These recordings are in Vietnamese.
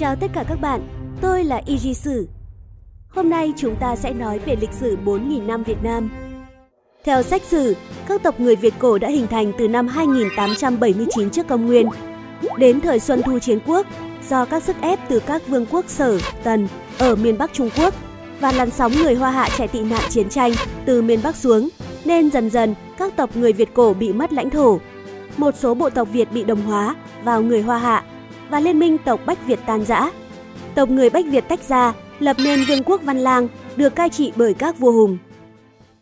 Chào tất cả các bạn, tôi là Y Sử. Hôm nay chúng ta sẽ nói về lịch sử 4.000 năm Việt Nam. Theo sách sử, các tộc người Việt cổ đã hình thành từ năm 2879 trước công nguyên. Đến thời Xuân Thu Chiến Quốc, do các sức ép từ các vương quốc Sở, Tần ở miền Bắc Trung Quốc và làn sóng người Hoa Hạ chạy tị nạn chiến tranh từ miền Bắc xuống, nên dần dần các tộc người Việt cổ bị mất lãnh thổ. Một số bộ tộc Việt bị đồng hóa vào người Hoa Hạ và liên minh tộc Bách Việt tan rã. Tộc người Bách Việt tách ra, lập nên vương quốc Văn Lang, được cai trị bởi các vua hùng.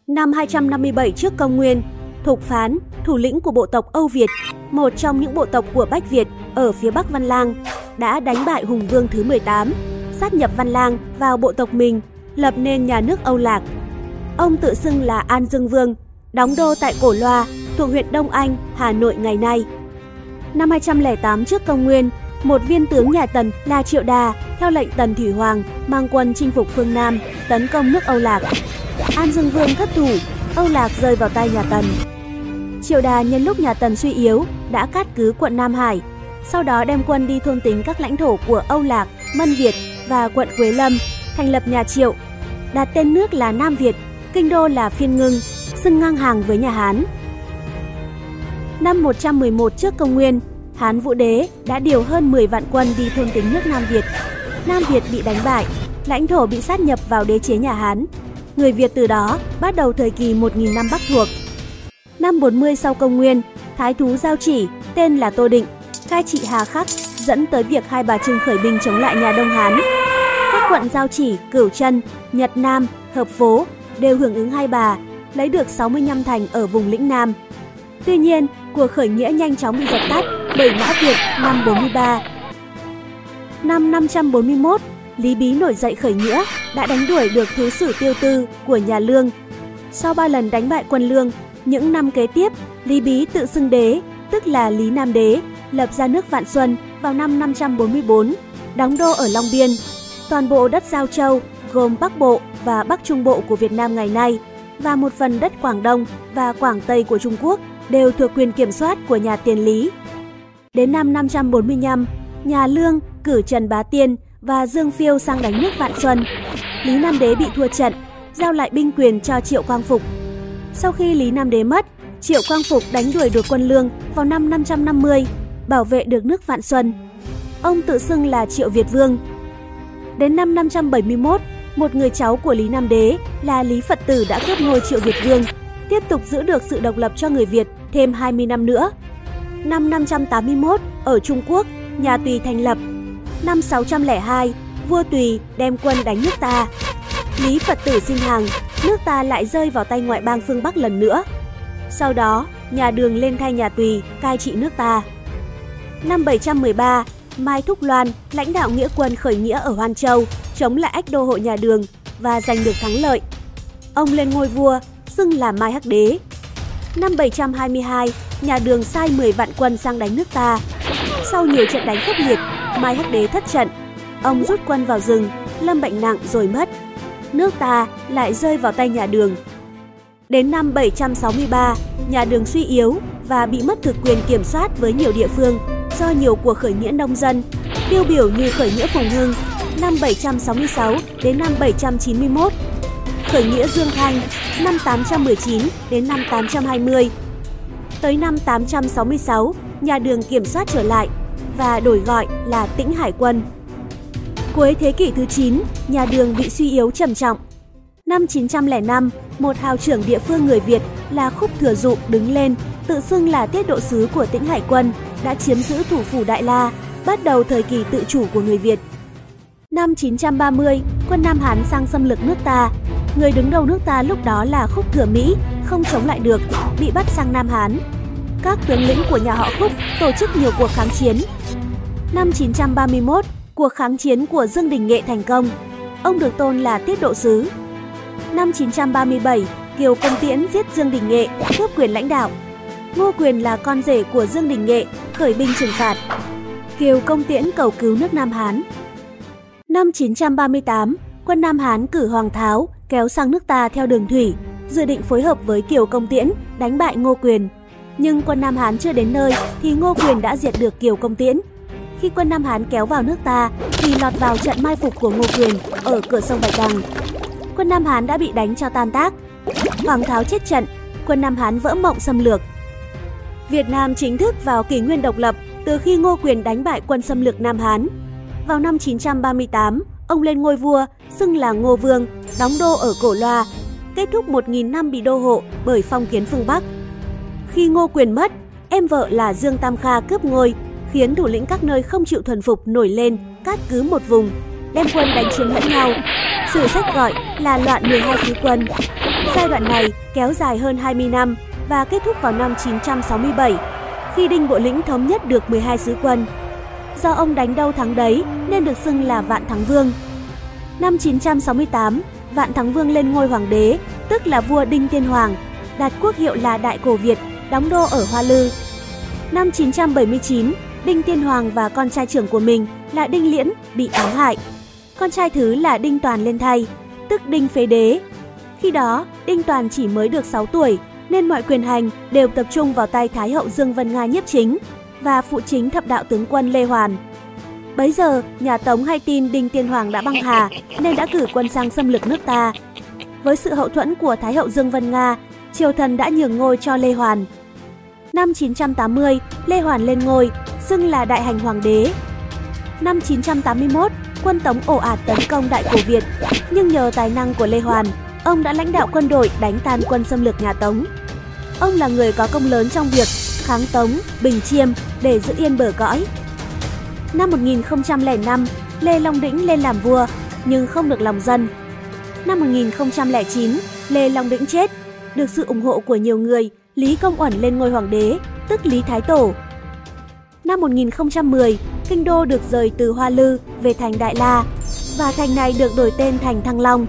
Năm 257 trước công nguyên, Thục Phán, thủ lĩnh của bộ tộc Âu Việt, một trong những bộ tộc của Bách Việt ở phía Bắc Văn Lang, đã đánh bại hùng vương thứ 18, sát nhập Văn Lang vào bộ tộc mình, lập nên nhà nước Âu Lạc. Ông tự xưng là An Dương Vương, đóng đô tại Cổ Loa, thuộc huyện Đông Anh, Hà Nội ngày nay. Năm 208 trước công nguyên, một viên tướng nhà Tần là Triệu Đà theo lệnh Tần Thủy Hoàng mang quân chinh phục phương Nam, tấn công nước Âu Lạc. An Dương Vương thất thủ, Âu Lạc rơi vào tay nhà Tần. Triệu Đà nhân lúc nhà Tần suy yếu đã cát cứ quận Nam Hải, sau đó đem quân đi thôn tính các lãnh thổ của Âu Lạc, Mân Việt và quận Quế Lâm, thành lập nhà Triệu, đặt tên nước là Nam Việt, kinh đô là Phiên Ngưng, xưng ngang hàng với nhà Hán. Năm 111 trước công nguyên, Hán Vũ Đế đã điều hơn 10 vạn quân đi thôn tính nước Nam Việt. Nam Việt bị đánh bại, lãnh thổ bị sát nhập vào đế chế nhà Hán. Người Việt từ đó bắt đầu thời kỳ 1.000 năm Bắc thuộc. Năm 40 sau công nguyên, Thái thú Giao Chỉ, tên là Tô Định, cai trị Hà Khắc, dẫn tới việc hai bà Trưng khởi binh chống lại nhà Đông Hán. Các quận Giao Chỉ, Cửu Trân, Nhật Nam, Hợp Phố đều hưởng ứng hai bà, lấy được 65 thành ở vùng lĩnh Nam. Tuy nhiên, cuộc khởi nghĩa nhanh chóng bị dập tắt bảy Mã Việt năm 43. Năm 541, Lý Bí nổi dậy khởi nghĩa, đã đánh đuổi được thứ sử tiêu tư của nhà Lương. Sau ba lần đánh bại quân Lương, những năm kế tiếp, Lý Bí tự xưng đế, tức là Lý Nam Đế, lập ra nước Vạn Xuân vào năm 544, đóng đô ở Long Biên. Toàn bộ đất Giao Châu, gồm Bắc Bộ và Bắc Trung Bộ của Việt Nam ngày nay, và một phần đất Quảng Đông và Quảng Tây của Trung Quốc đều thuộc quyền kiểm soát của nhà Tiền Lý. Đến năm 545, nhà Lương cử Trần Bá Tiên và Dương Phiêu sang đánh nước Vạn Xuân. Lý Nam Đế bị thua trận, giao lại binh quyền cho Triệu Quang Phục. Sau khi Lý Nam Đế mất, Triệu Quang Phục đánh đuổi được quân Lương vào năm 550, bảo vệ được nước Vạn Xuân. Ông tự xưng là Triệu Việt Vương. Đến năm 571, một người cháu của Lý Nam Đế là Lý Phật Tử đã cướp ngôi Triệu Việt Vương, tiếp tục giữ được sự độc lập cho người Việt thêm 20 năm nữa. Năm 581, ở Trung Quốc, nhà Tùy thành lập. Năm 602, vua Tùy đem quân đánh nước ta. Lý Phật tử xin hàng, nước ta lại rơi vào tay ngoại bang phương Bắc lần nữa. Sau đó, nhà Đường lên thay nhà Tùy cai trị nước ta. Năm 713, Mai Thúc Loan lãnh đạo nghĩa quân khởi nghĩa ở Hoan Châu, chống lại ách đô hộ nhà Đường và giành được thắng lợi. Ông lên ngôi vua, xưng là Mai Hắc Đế. Năm 722, nhà Đường sai 10 vạn quân sang đánh nước ta. Sau nhiều trận đánh khốc liệt, Mai Hắc Đế thất trận. Ông rút quân vào rừng, lâm bệnh nặng rồi mất. Nước ta lại rơi vào tay nhà Đường. Đến năm 763, nhà Đường suy yếu và bị mất thực quyền kiểm soát với nhiều địa phương do nhiều cuộc khởi nghĩa nông dân, tiêu biểu như khởi nghĩa Phùng Hưng năm 766 đến năm 791, khởi nghĩa Dương Thanh năm 819 đến năm 820. Tới năm 866, nhà Đường kiểm soát trở lại và đổi gọi là Tĩnh Hải Quân. Cuối thế kỷ thứ 9, nhà Đường bị suy yếu trầm trọng. Năm 905, một hào trưởng địa phương người Việt là Khúc Thừa Dụ đứng lên, tự xưng là tiết độ sứ của Tĩnh Hải Quân, đã chiếm giữ thủ phủ Đại La, bắt đầu thời kỳ tự chủ của người Việt. Năm 930, quân Nam Hán sang xâm lược nước ta. Người đứng đầu nước ta lúc đó là Khúc Thừa Mỹ, không chống lại được, bị bắt sang Nam Hán. Các tướng lĩnh của nhà họ Khúc tổ chức nhiều cuộc kháng chiến. Năm 931, cuộc kháng chiến của Dương Đình Nghệ thành công. Ông được tôn là tiết độ sứ. Năm 937, Kiều Công Tiễn giết Dương Đình Nghệ, cướp quyền lãnh đạo. Ngô Quyền là con rể của Dương Đình Nghệ, khởi binh trừng phạt. Kiều Công Tiễn cầu cứu nước Nam Hán. Năm 938, quân Nam Hán cử Hoàng Tháo kéo sang nước ta theo đường thủy, dự định phối hợp với Kiều Công Tiễn đánh bại Ngô Quyền. Nhưng quân Nam Hán chưa đến nơi thì Ngô Quyền đã diệt được Kiều Công Tiễn. khi quân Nam Hán kéo vào nước ta thì lọt vào trận mai phục của Ngô Quyền ở cửa sông Bạch Đằng. Quân Nam Hán đã bị đánh cho tan tác. Hoàng Tháo chết trận, quân Nam Hán vỡ mộng xâm lược. Việt Nam chính thức vào kỷ nguyên độc lập từ khi Ngô Quyền đánh bại quân xâm lược Nam Hán. Vào năm 938, ông lên ngôi vua, xưng là Ngô Vương, đóng đô ở Cổ Loa, kết thúc 1.000 năm bị đô hộ bởi phong kiến phương Bắc. Khi Ngô Quyền mất, em vợ là Dương Tam Kha cướp ngôi, khiến thủ lĩnh các nơi không chịu thuần phục nổi lên, cát cứ một vùng, đem quân đánh chiếm lẫn nhau. Sử sách gọi là loạn 12 sứ quân. Giai đoạn này kéo dài hơn 20 năm và kết thúc vào năm 967, khi Đinh Bộ Lĩnh thống nhất được 12 sứ quân. Do ông đánh đâu thắng đấy nên được xưng là Vạn Thắng Vương. Năm 968, Vạn Thắng Vương lên ngôi hoàng đế, tức là vua Đinh Tiên Hoàng, đặt quốc hiệu là Đại Cổ Việt, đóng đô ở Hoa Lư. Năm 979, Đinh Tiên Hoàng và con trai trưởng của mình là Đinh Liễn bị ám hại. Con trai thứ là Đinh Toàn lên thay, tức Đinh Phế Đế. Khi đó, Đinh Toàn chỉ mới được 6 tuổi nên mọi quyền hành đều tập trung vào tay Thái hậu Dương Vân Nga nhiếp chính và phụ chính thập đạo tướng quân Lê Hoàn. Bấy giờ, nhà Tống hay tin Đinh Tiên Hoàng đã băng hà nên đã cử quân sang xâm lược nước ta. Với sự hậu thuẫn của Thái hậu Dương Vân Nga, triều thần đã nhường ngôi cho Lê Hoàn. Năm 980, Lê Hoàn lên ngôi, xưng là Đại Hành Hoàng đế. Năm 981, quân Tống ồ ạt tấn công Đại Cổ Việt, nhưng nhờ tài năng của Lê Hoàn, ông đã lãnh đạo quân đội đánh tan quân xâm lược nhà Tống. Ông là người có công lớn trong việc kháng Tống, Bình Chiêm để giữ yên bờ cõi. Năm 1005, Lê Long Đĩnh lên làm vua, nhưng không được lòng dân. Năm 1009, Lê Long Đĩnh chết, được sự ủng hộ của nhiều người, Lý Công Uẩn lên ngôi hoàng đế, tức Lý Thái Tổ. Năm 1010, kinh đô được rời từ Hoa Lư về thành Đại La và thành này được đổi tên thành Thăng Long.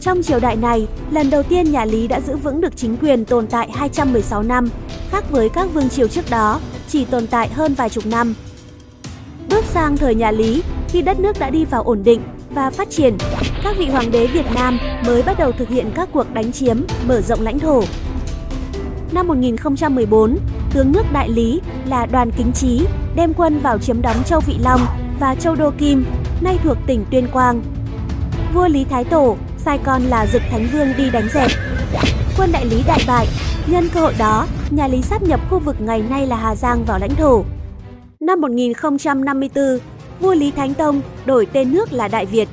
Trong triều đại này, lần đầu tiên nhà Lý đã giữ vững được chính quyền tồn tại 216 năm, khác với các vương triều trước đó, chỉ tồn tại hơn vài chục năm. Bước sang thời nhà Lý, khi đất nước đã đi vào ổn định và phát triển, các vị hoàng đế Việt Nam mới bắt đầu thực hiện các cuộc đánh chiếm, mở rộng lãnh thổ. Năm 1014, tướng nước Đại Lý là Đoàn Kính Trí đem quân vào chiếm đóng châu Vị Long và châu Đô Kim, nay thuộc tỉnh Tuyên Quang. Vua Lý Thái Tổ sai con là Dực Thánh Vương đi đánh dẹp. Quân đại lý đại bại, nhân cơ hội đó, nhà Lý sáp nhập khu vực ngày nay là Hà Giang vào lãnh thổ. Năm 1054, vua Lý Thánh Tông đổi tên nước là Đại Việt.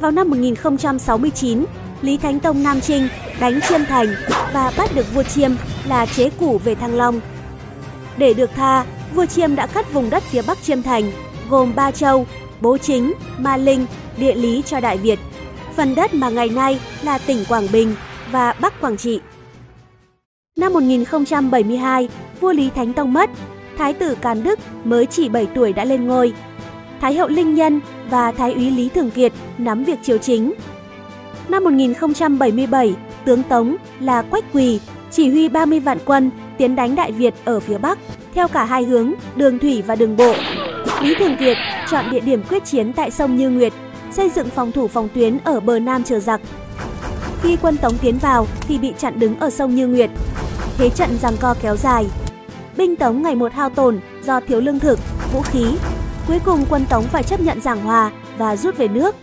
Vào năm 1069, Lý Thánh Tông Nam Trinh đánh Chiêm Thành và bắt được vua Chiêm là chế củ về Thăng Long. Để được tha, vua Chiêm đã cắt vùng đất phía bắc Chiêm Thành, gồm Ba Châu, Bố Chính, Ma Linh, địa lý cho Đại Việt phần đất mà ngày nay là tỉnh Quảng Bình và Bắc Quảng Trị. Năm 1072, vua Lý Thánh Tông mất, Thái tử Càn Đức mới chỉ 7 tuổi đã lên ngôi. Thái hậu Linh Nhân và Thái úy Lý Thường Kiệt nắm việc triều chính. Năm 1077, tướng Tống là Quách Quỳ chỉ huy 30 vạn quân tiến đánh Đại Việt ở phía Bắc theo cả hai hướng, đường thủy và đường bộ. Lý Thường Kiệt chọn địa điểm quyết chiến tại sông Như Nguyệt xây dựng phòng thủ phòng tuyến ở bờ nam chờ giặc. Khi quân Tống tiến vào thì bị chặn đứng ở sông Như Nguyệt. Thế trận giằng co kéo dài. Binh Tống ngày một hao tổn do thiếu lương thực, vũ khí. Cuối cùng quân Tống phải chấp nhận giảng hòa và rút về nước.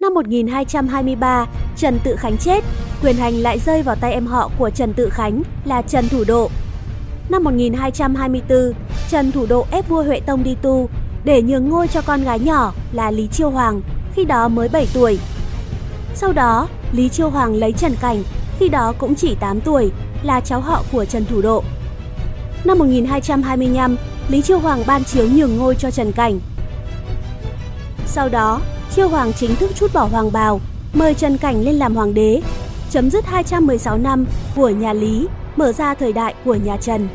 Năm 1223, Trần Tự Khánh chết, quyền hành lại rơi vào tay em họ của Trần Tự Khánh là Trần Thủ Độ. Năm 1224, Trần Thủ Độ ép vua Huệ Tông đi tu để nhường ngôi cho con gái nhỏ là Lý Chiêu Hoàng khi đó mới 7 tuổi. Sau đó, Lý Chiêu Hoàng lấy Trần Cảnh, khi đó cũng chỉ 8 tuổi, là cháu họ của Trần Thủ Độ. Năm 1225, Lý Chiêu Hoàng ban chiếu nhường ngôi cho Trần Cảnh. Sau đó, Chiêu Hoàng chính thức chút bỏ hoàng bào, mời Trần Cảnh lên làm hoàng đế, chấm dứt 216 năm của nhà Lý, mở ra thời đại của nhà Trần.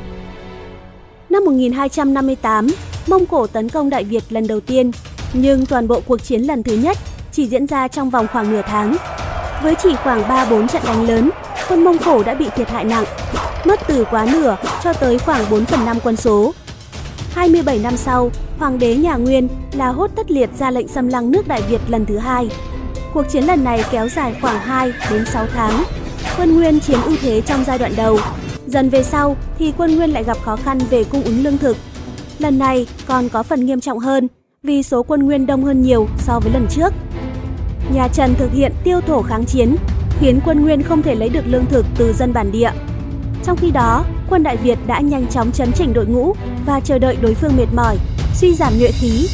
Năm 1258, Mông Cổ tấn công Đại Việt lần đầu tiên nhưng toàn bộ cuộc chiến lần thứ nhất chỉ diễn ra trong vòng khoảng nửa tháng. Với chỉ khoảng 3-4 trận đánh lớn, quân Mông Cổ đã bị thiệt hại nặng, mất từ quá nửa cho tới khoảng 4 phần 5 quân số. 27 năm sau, Hoàng đế nhà Nguyên là hốt tất liệt ra lệnh xâm lăng nước Đại Việt lần thứ hai. Cuộc chiến lần này kéo dài khoảng 2 đến 6 tháng. Quân Nguyên chiếm ưu thế trong giai đoạn đầu. Dần về sau thì quân Nguyên lại gặp khó khăn về cung ứng lương thực Lần này còn có phần nghiêm trọng hơn vì số quân Nguyên đông hơn nhiều so với lần trước. Nhà Trần thực hiện tiêu thổ kháng chiến, khiến quân Nguyên không thể lấy được lương thực từ dân bản địa. Trong khi đó, quân Đại Việt đã nhanh chóng chấn chỉnh đội ngũ và chờ đợi đối phương mệt mỏi, suy giảm nhuệ khí.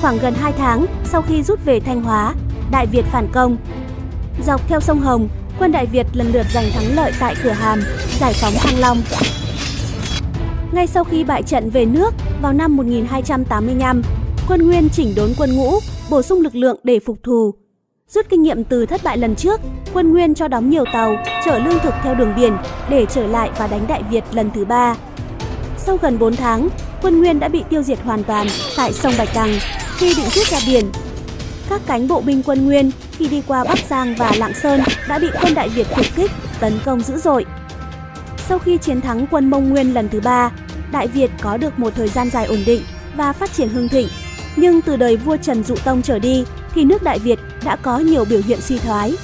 Khoảng gần 2 tháng sau khi rút về Thanh Hóa, Đại Việt phản công. Dọc theo sông Hồng, quân Đại Việt lần lượt giành thắng lợi tại Cửa Hàm, giải phóng Thăng Long. Ngay sau khi bại trận về nước vào năm 1285, quân Nguyên chỉnh đốn quân ngũ, bổ sung lực lượng để phục thù. Rút kinh nghiệm từ thất bại lần trước, quân Nguyên cho đóng nhiều tàu chở lương thực theo đường biển để trở lại và đánh Đại Việt lần thứ ba. Sau gần 4 tháng, quân Nguyên đã bị tiêu diệt hoàn toàn tại sông Bạch Đằng khi định rút ra biển. Các cánh bộ binh quân Nguyên khi đi qua Bắc Giang và Lạng Sơn đã bị quân Đại Việt phục kích, tấn công dữ dội. Sau khi chiến thắng quân Mông Nguyên lần thứ ba, Đại Việt có được một thời gian dài ổn định và phát triển hưng thịnh. Nhưng từ đời vua Trần Dụ Tông trở đi khi nước Đại Việt đã có nhiều biểu hiện suy thoái.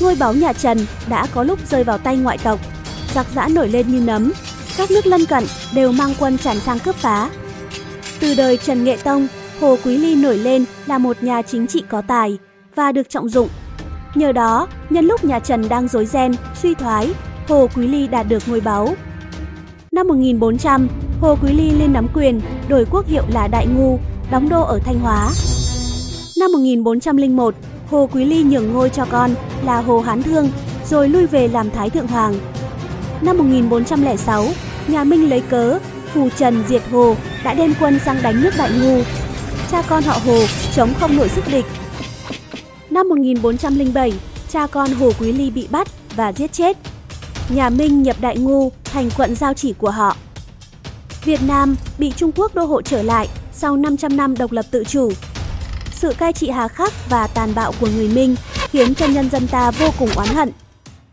Ngôi báu nhà Trần đã có lúc rơi vào tay ngoại tộc, giặc giã nổi lên như nấm. Các nước lân cận đều mang quân tràn sang cướp phá. Từ đời Trần Nghệ Tông, Hồ Quý Ly nổi lên là một nhà chính trị có tài và được trọng dụng. Nhờ đó, nhân lúc nhà Trần đang rối ren, suy thoái, Hồ Quý Ly đạt được ngôi báu. Năm 1400, Hồ Quý Ly lên nắm quyền, đổi quốc hiệu là Đại Ngu, đóng đô ở Thanh Hóa. Năm 1401, Hồ Quý Ly nhường ngôi cho con là Hồ Hán Thương, rồi lui về làm Thái Thượng Hoàng. Năm 1406, nhà Minh lấy cớ Phù Trần diệt Hồ đã đem quân sang đánh nước Đại Ngu. Cha con họ Hồ chống không nổi sức địch. Năm 1407, cha con Hồ Quý Ly bị bắt và giết chết. Nhà Minh nhập Đại Ngu thành quận giao chỉ của họ. Việt Nam bị Trung Quốc đô hộ trở lại sau 500 năm độc lập tự chủ. Sự cai trị hà khắc và tàn bạo của người Minh khiến cho nhân dân ta vô cùng oán hận.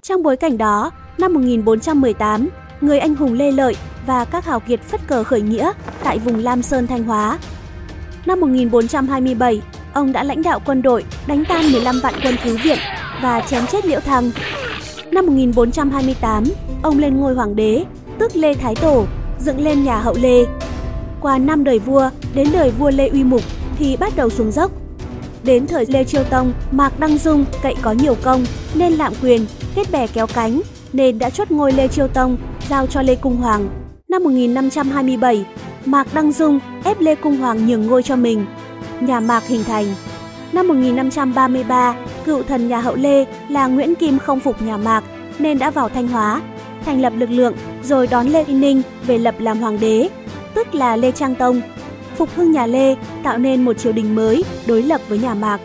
Trong bối cảnh đó, năm 1418, người anh hùng Lê Lợi và các hào kiệt phất cờ khởi nghĩa tại vùng Lam Sơn Thanh Hóa. Năm 1427, ông đã lãnh đạo quân đội đánh tan 15 vạn quân cứu viện và chém chết Liễu Thăng. Năm 1428, ông lên ngôi hoàng đế, tức Lê Thái Tổ, dựng lên nhà hậu Lê. Qua năm đời vua, đến đời vua Lê Uy Mục thì bắt đầu xuống dốc. Đến thời Lê Chiêu Tông, Mạc Đăng Dung cậy có nhiều công nên lạm quyền, kết bè kéo cánh nên đã chốt ngôi Lê Chiêu Tông giao cho Lê Cung Hoàng. Năm 1527, Mạc Đăng Dung ép Lê Cung Hoàng nhường ngôi cho mình. Nhà Mạc hình thành. Năm 1533, cựu thần nhà hậu Lê là Nguyễn Kim không phục nhà Mạc nên đã vào Thanh Hóa, thành lập lực lượng rồi đón Lê Ninh về lập làm hoàng đế, tức là Lê Trang Tông. Phục hưng nhà Lê tạo nên một triều đình mới đối lập với nhà Mạc.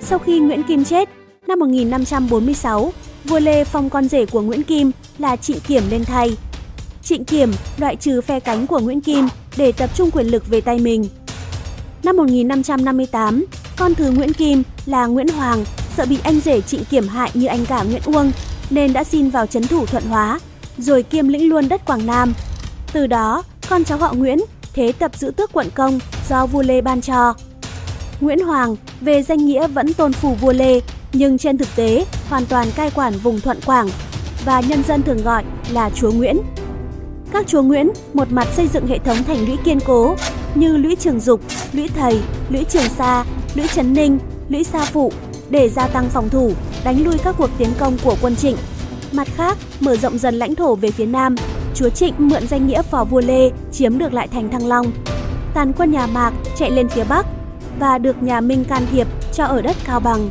Sau khi Nguyễn Kim chết, năm 1546, vua Lê phong con rể của Nguyễn Kim là Trịnh Kiểm lên thay. Trịnh Kiểm loại trừ phe cánh của Nguyễn Kim để tập trung quyền lực về tay mình. Năm 1558, con thứ Nguyễn Kim là Nguyễn Hoàng sợ bị anh rể Trịnh Kiểm hại như anh cả Nguyễn Uông nên đã xin vào chấn thủ Thuận Hóa, rồi kiêm lĩnh luôn đất Quảng Nam. Từ đó, con cháu họ Nguyễn thế tập giữ tước quận công do vua Lê ban cho. Nguyễn Hoàng về danh nghĩa vẫn tôn phủ vua Lê, nhưng trên thực tế hoàn toàn cai quản vùng Thuận Quảng và nhân dân thường gọi là chúa Nguyễn. Các chúa Nguyễn một mặt xây dựng hệ thống thành lũy kiên cố như lũy Trường Dục, lũy Thầy, lũy Trường Sa, lũy Trấn Ninh, lũy Sa Phụ để gia tăng phòng thủ, đánh lui các cuộc tiến công của quân Trịnh. Mặt khác, mở rộng dần lãnh thổ về phía Nam, chúa Trịnh mượn danh nghĩa phò vua Lê chiếm được lại thành Thăng Long. Tàn quân nhà Mạc chạy lên phía Bắc và được nhà Minh can thiệp cho ở đất Cao Bằng.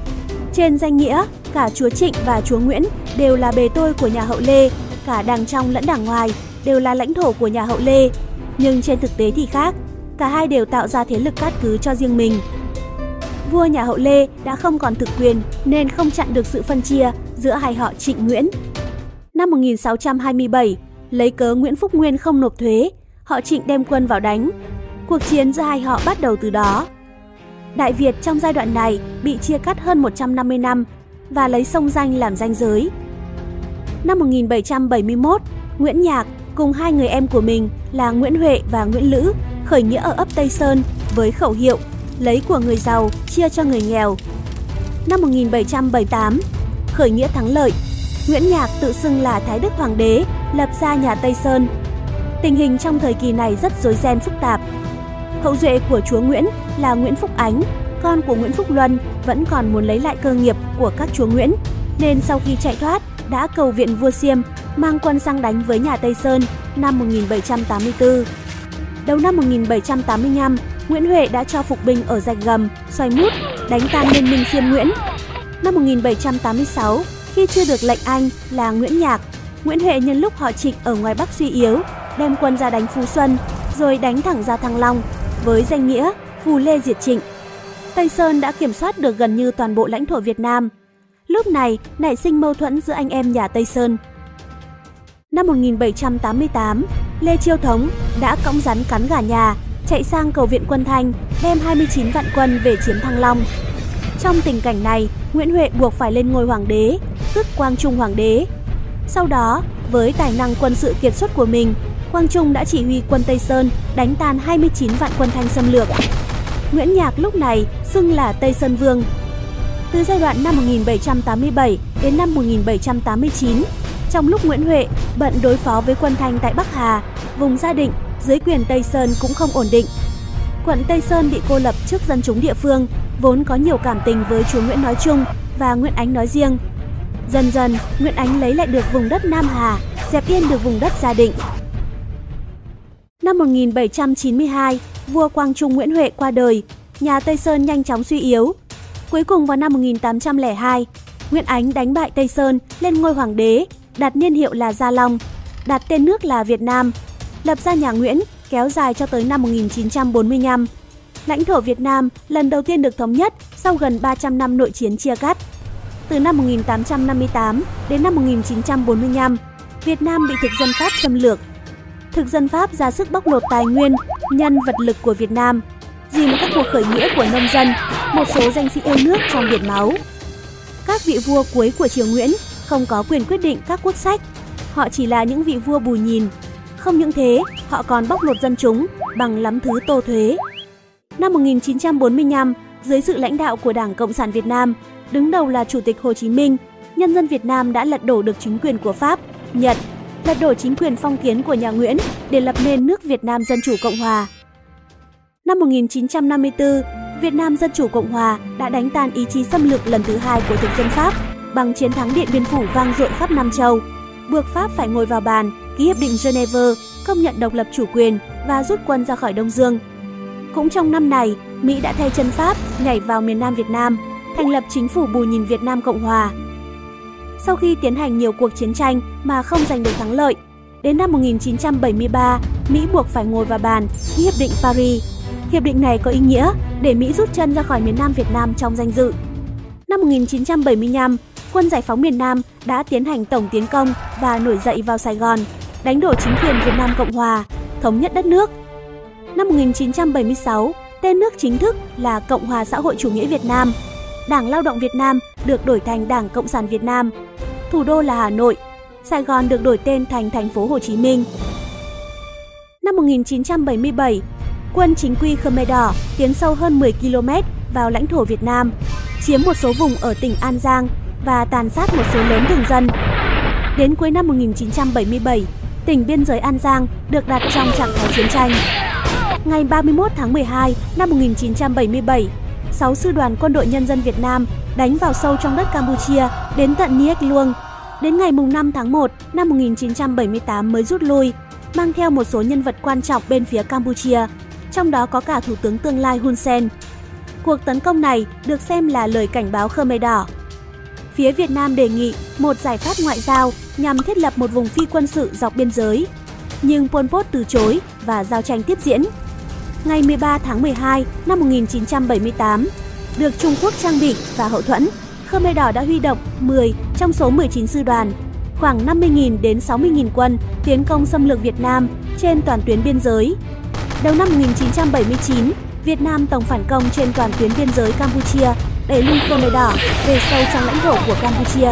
Trên danh nghĩa, cả chúa Trịnh và chúa Nguyễn đều là bề tôi của nhà hậu Lê, cả đảng trong lẫn đảng ngoài đều là lãnh thổ của nhà hậu Lê. Nhưng trên thực tế thì khác, cả hai đều tạo ra thế lực cát cứ cho riêng mình. Vua nhà hậu Lê đã không còn thực quyền nên không chặn được sự phân chia giữa hai họ Trịnh Nguyễn. Năm 1627, lấy cớ Nguyễn Phúc Nguyên không nộp thuế, họ Trịnh đem quân vào đánh. Cuộc chiến giữa hai họ bắt đầu từ đó. Đại Việt trong giai đoạn này bị chia cắt hơn 150 năm và lấy sông Danh làm danh giới. Năm 1771, Nguyễn Nhạc cùng hai người em của mình là Nguyễn Huệ và Nguyễn Lữ khởi nghĩa ở ấp Tây Sơn với khẩu hiệu lấy của người giàu chia cho người nghèo. Năm 1778, khởi nghĩa thắng lợi, Nguyễn Nhạc tự xưng là Thái Đức Hoàng đế, lập ra nhà Tây Sơn. Tình hình trong thời kỳ này rất rối ren phức tạp. Hậu duệ của chúa Nguyễn là Nguyễn Phúc Ánh, con của Nguyễn Phúc Luân vẫn còn muốn lấy lại cơ nghiệp của các chúa Nguyễn, nên sau khi chạy thoát đã cầu viện vua Xiêm mang quân sang đánh với nhà Tây Sơn năm 1784. Đầu năm 1785, Nguyễn Huệ đã cho phục binh ở rạch gầm, xoay mút, đánh tan liên minh Xiêm Nguyễn. Năm 1786, khi chưa được lệnh Anh là Nguyễn Nhạc, Nguyễn Huệ nhân lúc họ Trịnh ở ngoài Bắc suy yếu, đem quân ra đánh Phú Xuân, rồi đánh thẳng ra Thăng Long, với danh nghĩa Phù Lê diệt Trịnh. Tây Sơn đã kiểm soát được gần như toàn bộ lãnh thổ Việt Nam. Lúc này nảy sinh mâu thuẫn giữa anh em nhà Tây Sơn. Năm 1788, Lê Chiêu Thống đã cõng rắn cắn gà nhà, chạy sang cầu viện quân Thanh, đem 29 vạn quân về chiếm Thăng Long. Trong tình cảnh này, Nguyễn Huệ buộc phải lên ngôi hoàng đế, tức Quang Trung hoàng đế. Sau đó, với tài năng quân sự kiệt xuất của mình, Quang Trung đã chỉ huy quân Tây Sơn đánh tan 29 vạn quân Thanh xâm lược. Nguyễn Nhạc lúc này xưng là Tây Sơn Vương. Từ giai đoạn năm 1787 đến năm 1789, trong lúc Nguyễn Huệ bận đối phó với quân Thanh tại Bắc Hà, vùng Gia Định dưới quyền Tây Sơn cũng không ổn định. Quận Tây Sơn bị cô lập trước dân chúng địa phương, vốn có nhiều cảm tình với chúa Nguyễn nói chung và Nguyễn Ánh nói riêng. Dần dần, Nguyễn Ánh lấy lại được vùng đất Nam Hà, dẹp yên được vùng đất Gia Định. Năm 1792, vua Quang Trung Nguyễn Huệ qua đời, nhà Tây Sơn nhanh chóng suy yếu. Cuối cùng vào năm 1802, Nguyễn Ánh đánh bại Tây Sơn lên ngôi hoàng đế, đặt niên hiệu là Gia Long, đặt tên nước là Việt Nam, lập ra nhà Nguyễn kéo dài cho tới năm 1945. Lãnh thổ Việt Nam lần đầu tiên được thống nhất sau gần 300 năm nội chiến chia cắt. Từ năm 1858 đến năm 1945, Việt Nam bị thực dân Pháp xâm lược. Thực dân Pháp ra sức bóc lột tài nguyên, nhân vật lực của Việt Nam, dìm các cuộc khởi nghĩa của nông dân, một số danh sĩ yêu nước trong biển máu. Các vị vua cuối của triều Nguyễn không có quyền quyết định các quốc sách, họ chỉ là những vị vua bù nhìn. Không những thế, họ còn bóc lột dân chúng bằng lắm thứ tô thuế. Năm 1945, dưới sự lãnh đạo của Đảng Cộng sản Việt Nam, đứng đầu là Chủ tịch Hồ Chí Minh, nhân dân Việt Nam đã lật đổ được chính quyền của Pháp, Nhật, lật đổ chính quyền phong kiến của nhà Nguyễn để lập nên nước Việt Nam Dân Chủ Cộng Hòa. Năm 1954, Việt Nam Dân Chủ Cộng Hòa đã đánh tan ý chí xâm lược lần thứ hai của thực dân Pháp bằng chiến thắng Điện Biên Phủ vang dội khắp Nam Châu, buộc Pháp phải ngồi vào bàn ký hiệp định Geneva công nhận độc lập chủ quyền và rút quân ra khỏi Đông Dương. Cũng trong năm này, Mỹ đã thay chân Pháp nhảy vào miền Nam Việt Nam, thành lập chính phủ bù nhìn Việt Nam Cộng Hòa. Sau khi tiến hành nhiều cuộc chiến tranh mà không giành được thắng lợi, đến năm 1973, Mỹ buộc phải ngồi vào bàn ký hiệp định Paris. Hiệp định này có ý nghĩa để Mỹ rút chân ra khỏi miền Nam Việt Nam trong danh dự. Năm 1975, quân giải phóng miền Nam đã tiến hành tổng tiến công và nổi dậy vào Sài Gòn, đánh đổ chính quyền Việt Nam Cộng Hòa, thống nhất đất nước. Năm 1976, tên nước chính thức là Cộng hòa xã hội chủ nghĩa Việt Nam. Đảng Lao động Việt Nam được đổi thành Đảng Cộng sản Việt Nam. Thủ đô là Hà Nội, Sài Gòn được đổi tên thành thành phố Hồ Chí Minh. Năm 1977, quân chính quy Khmer Đỏ tiến sâu hơn 10 km vào lãnh thổ Việt Nam, chiếm một số vùng ở tỉnh An Giang và tàn sát một số lớn thường dân. Đến cuối năm 1977, tỉnh biên giới An Giang được đặt trong trạng thái chiến tranh. Ngày 31 tháng 12 năm 1977, 6 sư đoàn quân đội nhân dân Việt Nam đánh vào sâu trong đất Campuchia đến tận Niek Luông. Đến ngày 5 tháng 1 năm 1978 mới rút lui, mang theo một số nhân vật quan trọng bên phía Campuchia, trong đó có cả Thủ tướng tương lai Hun Sen. Cuộc tấn công này được xem là lời cảnh báo Khmer Đỏ. Phía Việt Nam đề nghị một giải pháp ngoại giao nhằm thiết lập một vùng phi quân sự dọc biên giới. Nhưng Pol Pot từ chối và giao tranh tiếp diễn. Ngày 13 tháng 12 năm 1978, được Trung Quốc trang bị và hậu thuẫn, Khmer Đỏ đã huy động 10 trong số 19 sư đoàn, khoảng 50.000 đến 60.000 quân tiến công xâm lược Việt Nam trên toàn tuyến biên giới. Đầu năm 1979, Việt Nam tổng phản công trên toàn tuyến biên giới Campuchia, đẩy lui Khmer Đỏ về sâu trong lãnh thổ của Campuchia.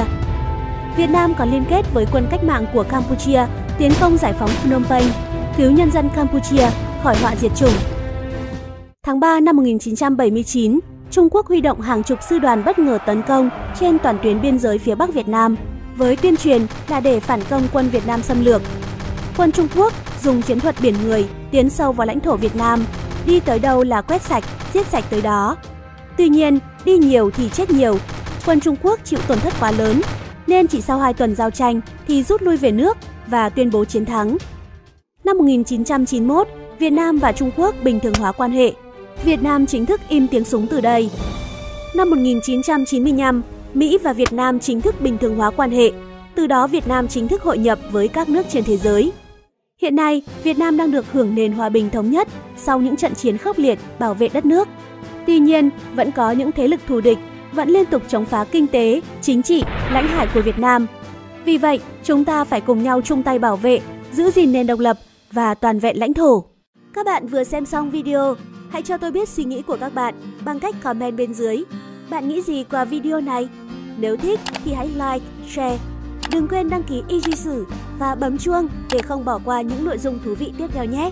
Việt Nam còn liên kết với quân cách mạng của Campuchia tiến công giải phóng Phnom Penh, cứu nhân dân Campuchia khỏi họa diệt chủng. Tháng 3 năm 1979, Trung Quốc huy động hàng chục sư đoàn bất ngờ tấn công trên toàn tuyến biên giới phía Bắc Việt Nam, với tuyên truyền là để phản công quân Việt Nam xâm lược. Quân Trung Quốc dùng chiến thuật biển người tiến sâu vào lãnh thổ Việt Nam, đi tới đâu là quét sạch, giết sạch tới đó. Tuy nhiên, đi nhiều thì chết nhiều. Quân Trung Quốc chịu tổn thất quá lớn, nên chỉ sau 2 tuần giao tranh thì rút lui về nước và tuyên bố chiến thắng. Năm 1991, Việt Nam và Trung Quốc bình thường hóa quan hệ. Việt Nam chính thức im tiếng súng từ đây. Năm 1995, Mỹ và Việt Nam chính thức bình thường hóa quan hệ. Từ đó Việt Nam chính thức hội nhập với các nước trên thế giới. Hiện nay, Việt Nam đang được hưởng nền hòa bình thống nhất sau những trận chiến khốc liệt bảo vệ đất nước. Tuy nhiên, vẫn có những thế lực thù địch vẫn liên tục chống phá kinh tế, chính trị, lãnh hải của Việt Nam. Vì vậy, chúng ta phải cùng nhau chung tay bảo vệ, giữ gìn nền độc lập và toàn vẹn lãnh thổ. Các bạn vừa xem xong video, hãy cho tôi biết suy nghĩ của các bạn bằng cách comment bên dưới. Bạn nghĩ gì qua video này? Nếu thích thì hãy like, share. Đừng quên đăng ký Easy Sử và bấm chuông để không bỏ qua những nội dung thú vị tiếp theo nhé.